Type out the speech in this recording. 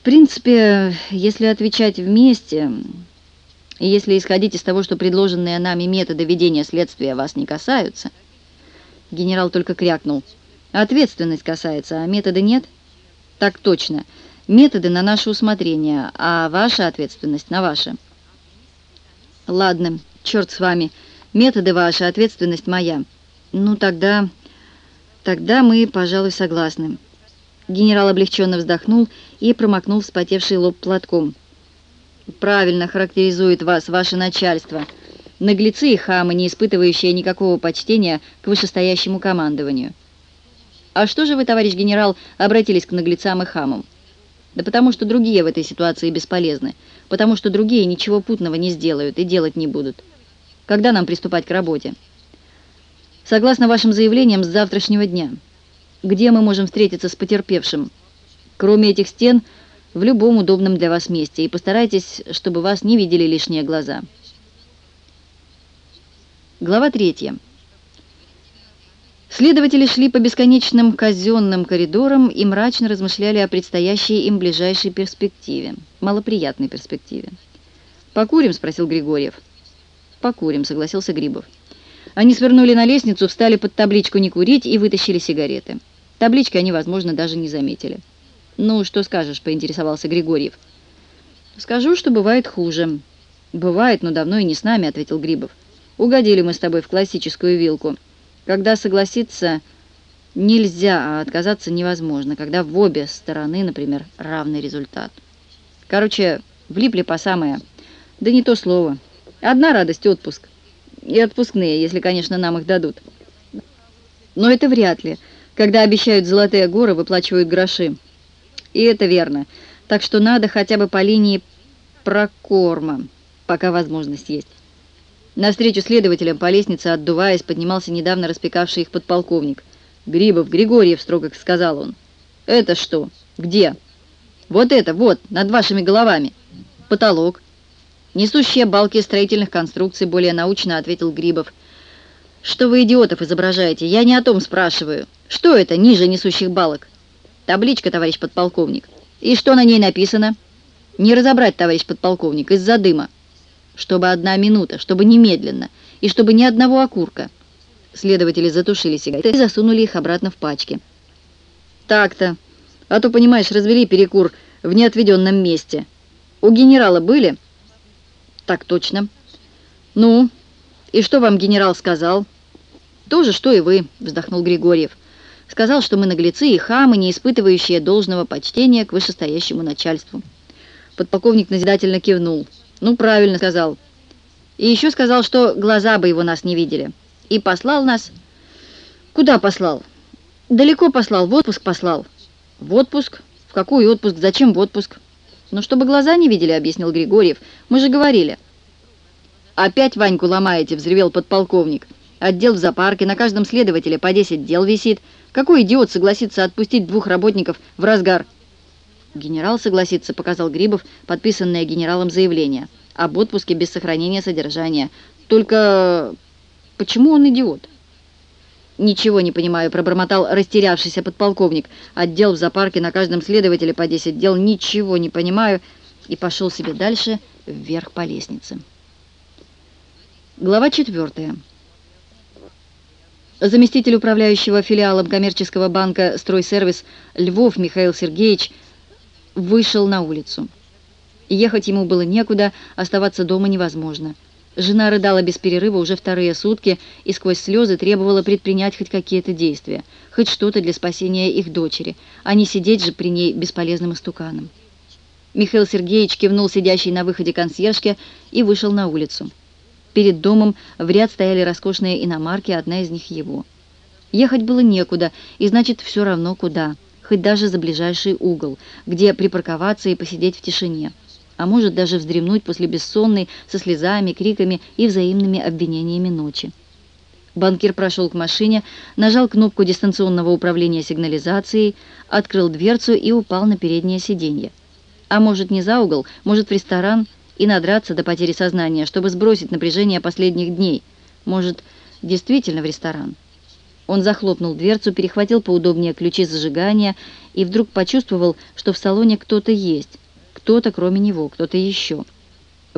В принципе, если отвечать вместе, и если исходить из того, что предложенные нами методы ведения следствия вас не касаются, генерал только крякнул. Ответственность касается, а методы нет? Так точно. Методы на наше усмотрение, а ваша ответственность на ваше. Ладно, черт с вами. Методы ваши, ответственность моя. Ну, тогда... Тогда мы, пожалуй, согласны. Генерал облегченно вздохнул и промокнул вспотевший лоб платком. «Правильно характеризует вас ваше начальство. Наглецы и хамы, не испытывающие никакого почтения к вышестоящему командованию». «А что же вы, товарищ генерал, обратились к наглецам и хамам?» «Да потому что другие в этой ситуации бесполезны, потому что другие ничего путного не сделают и делать не будут. Когда нам приступать к работе?» «Согласно вашим заявлениям, с завтрашнего дня» где мы можем встретиться с потерпевшим. Кроме этих стен, в любом удобном для вас месте, и постарайтесь, чтобы вас не видели лишние глаза. Глава третья. Следователи шли по бесконечным казенным коридорам и мрачно размышляли о предстоящей им ближайшей перспективе, малоприятной перспективе. «Покурим?» — спросил Григорьев. «Покурим», — согласился Грибов. Они свернули на лестницу, встали под табличку «Не курить» и вытащили сигареты. Таблички они, возможно, даже не заметили. «Ну, что скажешь?» — поинтересовался Григорьев. «Скажу, что бывает хуже». «Бывает, но давно и не с нами», — ответил Грибов. «Угодили мы с тобой в классическую вилку. Когда согласиться нельзя, а отказаться невозможно, когда в обе стороны, например, равный результат. Короче, влипли по самое. Да не то слово. Одна радость — отпуск. И отпускные, если, конечно, нам их дадут. Но это вряд ли». Когда обещают золотые горы, выплачивают гроши. И это верно. Так что надо хотя бы по линии прокорма, пока возможность есть. Навстречу следователям по лестнице, отдуваясь, поднимался недавно распекавший их подполковник. «Грибов, Григорьев», — строго сказал он. «Это что? Где?» «Вот это, вот, над вашими головами. Потолок». «Несущие балки строительных конструкций», — более научно ответил Грибов. «Что вы идиотов изображаете? Я не о том спрашиваю». Что это ниже несущих балок? Табличка, товарищ подполковник. И что на ней написано? Не разобрать, товарищ подполковник, из-за дыма. Чтобы одна минута, чтобы немедленно, и чтобы ни одного окурка. Следователи затушили сигареты и засунули их обратно в пачки. Так-то. А то, понимаешь, развели перекур в неотведенном месте. У генерала были? Так точно. Ну, и что вам генерал сказал? То же, что и вы, вздохнул Григорьев. Сказал, что мы наглецы и хамы, не испытывающие должного почтения к вышестоящему начальству. Подполковник назидательно кивнул. «Ну, правильно сказал. И еще сказал, что глаза бы его нас не видели. И послал нас...» «Куда послал?» «Далеко послал, в отпуск послал». «В отпуск? В какой отпуск? Зачем в отпуск?» «Ну, чтобы глаза не видели», — объяснил Григорьев. «Мы же говорили». «Опять Ваньку ломаете», — взревел подполковник. «Отдел в зоопарке, на каждом следователе по 10 дел висит». Какой идиот согласится отпустить двух работников в разгар? Генерал согласится, показал Грибов подписанное генералом заявление об отпуске без сохранения содержания. Только почему он идиот? «Ничего не понимаю», — пробормотал растерявшийся подполковник. «Отдел в зоопарке на каждом следователе по 10 дел. Ничего не понимаю». И пошел себе дальше вверх по лестнице. Глава четвертая. Заместитель управляющего филиалом коммерческого банка «Стройсервис» Львов Михаил Сергеевич вышел на улицу. Ехать ему было некуда, оставаться дома невозможно. Жена рыдала без перерыва уже вторые сутки и сквозь слезы требовала предпринять хоть какие-то действия, хоть что-то для спасения их дочери, а не сидеть же при ней бесполезным истуканом. Михаил Сергеевич кивнул сидящей на выходе консьержке и вышел на улицу. Перед домом в ряд стояли роскошные иномарки, одна из них его. Ехать было некуда, и значит, все равно куда, хоть даже за ближайший угол, где припарковаться и посидеть в тишине, а может даже вздремнуть после бессонной, со слезами, криками и взаимными обвинениями ночи. Банкир прошел к машине, нажал кнопку дистанционного управления сигнализацией, открыл дверцу и упал на переднее сиденье. А может, не за угол, может, в ресторан – и надраться до потери сознания, чтобы сбросить напряжение последних дней. Может, действительно в ресторан. Он захлопнул дверцу, перехватил поудобнее ключи зажигания и вдруг почувствовал, что в салоне кто-то есть. Кто-то, кроме него, кто-то еще.